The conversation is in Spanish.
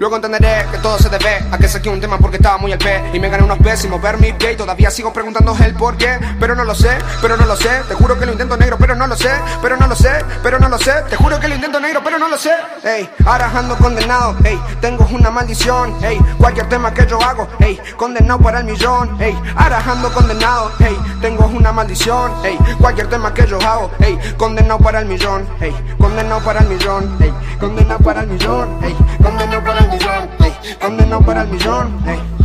Luego entenderé que todo se debe a que saqué un tema porque estaba muy al P Y me gané unos pésimos ver mi pie y todavía sigo preguntando el por qué Pero no lo sé, pero no lo sé. Te juro que lo intento negro pero no lo sé Pero no lo sé, pero no lo sé. Te juro que lo intento negro pero no lo sé. Ey, ahora condenado Ey, tengo una maldición Ey, cualquier tema que yo hago Ey, condenado para el millón Ey, ahora condenado Ey, tengo una maldición Ey, cualquier tema que yo hago Ey, condenado para el millón Ey, condenado para el millón Ey, condenado para el millón Ey, condenado para para el millón